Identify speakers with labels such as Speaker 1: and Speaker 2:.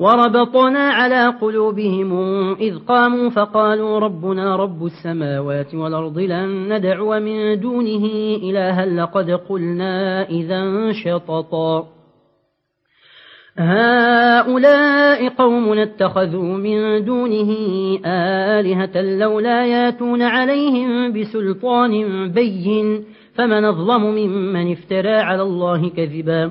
Speaker 1: وربطنا على قلوبهم إذ قاموا فقالوا ربنا رب السماوات والأرض لن ندعو من دونه إلها لقد قلنا إذا شططا. هؤلاء قوم اتخذوا من دونه آلهة لولا ياتون عليهم بسلطان بين فمن أظلم ممن افترى على الله كذبا.